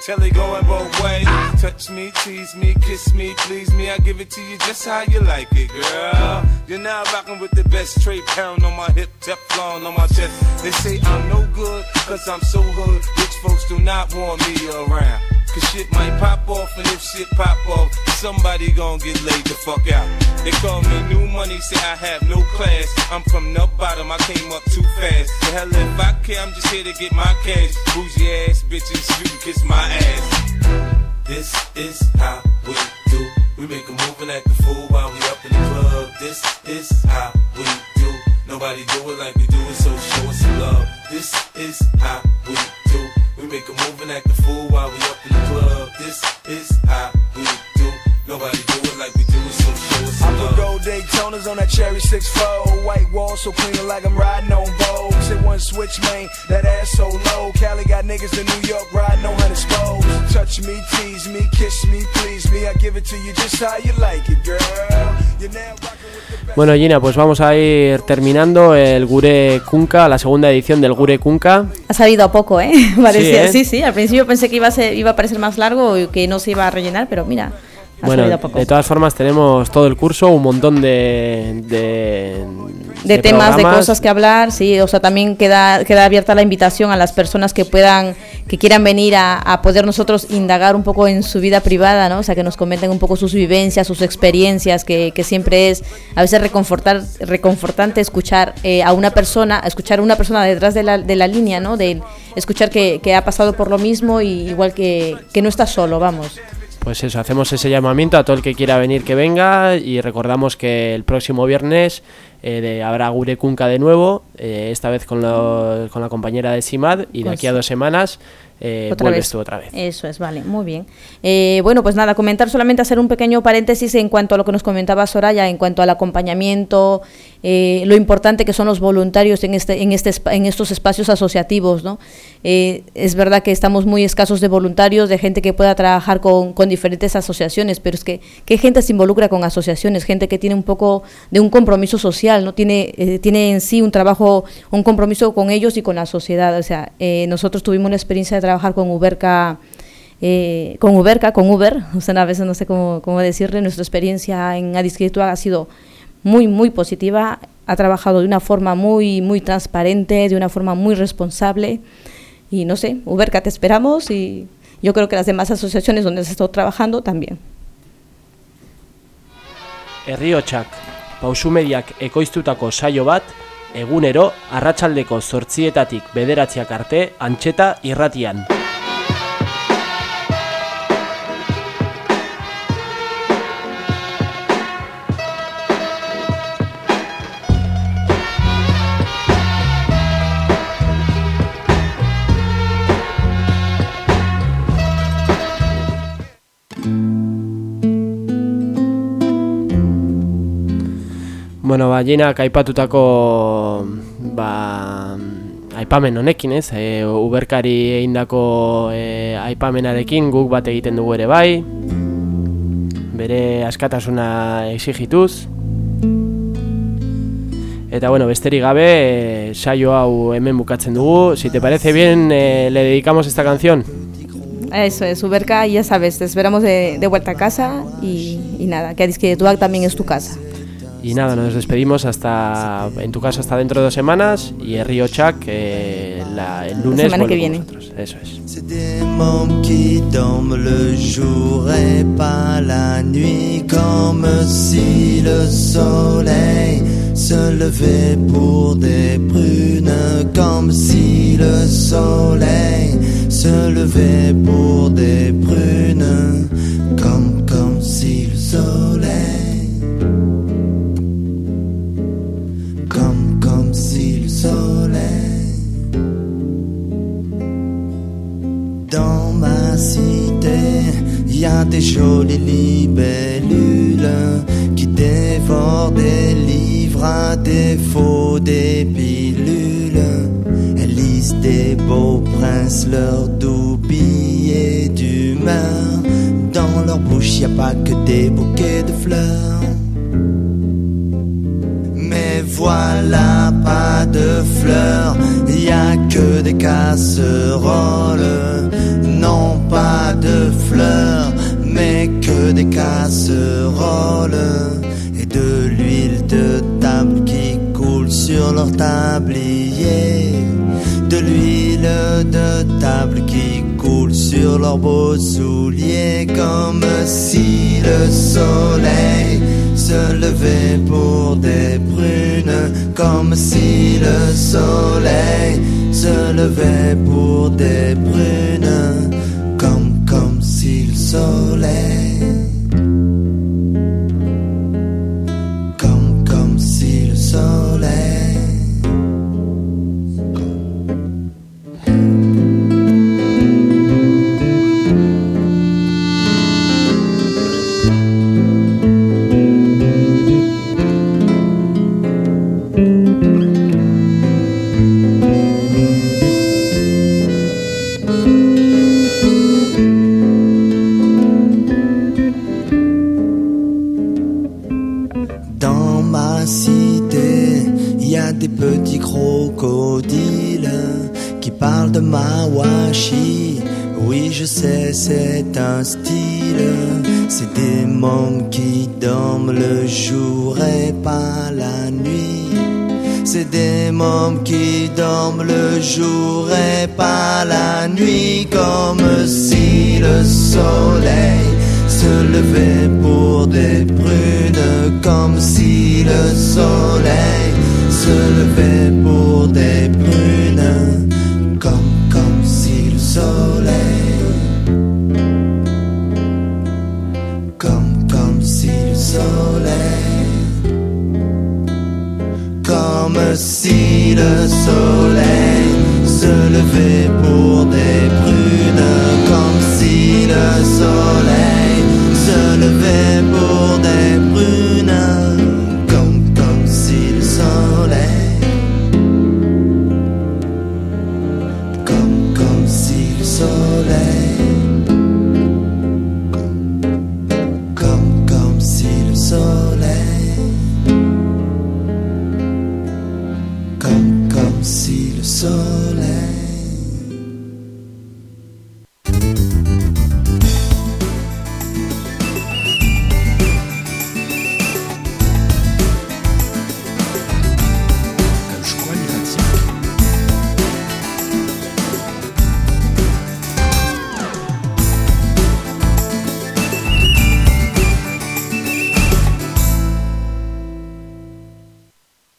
Telly going both ways. Touch me, tease me, kiss me, please me. I give it to you just how you like it, girl. You're now rocking with the best straight pound on my hip, Teflon on my chest. They say I'm no good, cause I'm so hood. Rich folks do not want me around. Cause shit might pop off, and if shit pop off, somebody gon' get laid the fuck out. They call me new money, say I have no class. I'm from the bottom, I came up too fast. The hell if I care, I'm just here to get my cash. Bougie ass bitches, you can kiss my ass. This is how we do. We make a move and act a fool while we up in the club. This is how we do. Nobody do it like we do it, so show us some love. This is how we do. We make a move and act a fool while we up in the club. This is how we do. Nobody do it like we do it, so show us some I put gold Daytonas on that cherry 6-4 White wall so clean like I'm riding on Vogue. Hit one switch, man, that ass so low. Cali got niggas in New York riding on hundred spokes. Touch me, tease me, kiss me, please me. I give it to you just how you like it, girl. You're now Bueno Gina, pues vamos a ir terminando el Gure Kunka, la segunda edición del Gure Kunka. Ha salido a poco, ¿eh? Parecía, ¿eh? sí, sí, Al principio pensé que iba a, ser, iba a parecer más largo y que no se iba a rellenar, pero mira, Bueno, de todas formas tenemos todo el curso, un montón de... De, de temas, de cosas que hablar, sí, o sea, también queda, queda abierta la invitación a las personas que puedan, que quieran venir a, a poder nosotros indagar un poco en su vida privada, ¿no? O sea, que nos comenten un poco sus vivencias, sus experiencias, que, que siempre es a veces reconfortar, reconfortante escuchar eh, a una persona, escuchar a una persona detrás de la, de la línea, ¿no? De escuchar que, que ha pasado por lo mismo y igual que, que no está solo, vamos. Pues eso, hacemos ese llamamiento a todo el que quiera venir que venga y recordamos que el próximo viernes eh, de- habrá Gure Kunka de nuevo, eh, esta vez con, lo- con la compañera de Simad y de Pues aquí a dos semanas eh, Otra vuelves vez. tú otra vez. Eso es, vale, muy bien. Eh, bueno, pues nada, comentar solamente hacer un pequeño paréntesis en cuanto a lo que nos comentaba Soraya, en cuanto al acompañamiento, eh, lo importante que son los voluntarios en este, en este, en estos espacios asociativos, ¿no? Eh, es verdad que estamos muy escasos de voluntarios, de gente que pueda trabajar con, con diferentes asociaciones, pero es que qué gente se involucra con asociaciones, gente que tiene un poco de un compromiso social, no tiene, eh, tiene en sí un trabajo, un compromiso con ellos y con la sociedad. O sea, eh, nosotros tuvimos la experiencia de trabajar con Uberca. eh, con Uberca, con Uber, o sea, a veces no sé cómo, cómo decirle, nuestra experiencia en Adiscritua ha sido muy, muy positiva, ha trabajado de una forma muy, muy transparente, de una forma muy responsable, y no sé, Uberca te esperamos y yo creo que las demás asociaciones donde se está trabajando también. Herriotsak, pausumediak ekoiztutako saio bat, egunero, arratsaldeko zortzietatik bederatziak arte, antxeta irratian. Bueno, ba, Jinak aipatutako ba, aipamen honekin, ez? E, Uberkari egindako e, aipamenarekin guk bat egiten dugu ere bai. Bere askatasuna exigituz. Eta bueno, besterik gabe, e, saio hau hemen bukatzen dugu. Si te parece bien, e, le dedicamos esta canción. Eso es, Uberca, ya sabes, te esperamos de, de vuelta a casa y, y nada, que Adiscritua también es tu casa. Y nada, nos despedimos hasta, en tu caso, hasta dentro de dos semanas. Y Herriotsak eh, la, el lunes. semana que viene. nosotros. Eso es. C'est des mômes qui dorment le jour et pas la nuit, comme si le soleil se levait pour des prunes, comme si le soleil se levait pour des prunes, comme, comme si le soleil, Il y a des jolies libellules qui dévorent des livres à défaut des pilules. Elles lisent des beaux princes, leurs doux billets d'humeur. Dans leur bouche, y a pas que des bouquets de fleurs. Mais voilà, pas de fleurs, y a que des casseroles. Non, pas de fleurs, mais que des casseroles. Et de l'huile de table qui coule sur leur tablier. De l'huile de table qui coule sur leurs beaux souliers. Comme si le soleil se levait pour des prunes. Comme si le soleil se levait pour des prunes. Soleil. C'est un style. C'est des mômes qui dorment le jour et pas la nuit. C'est des mômes qui dorment le jour et pas la nuit, comme si le soleil se levait pour des prunes, comme si le soleil se levait pour des prunes, le soleil se levait pour des prunes, comme si le soleil se levait pour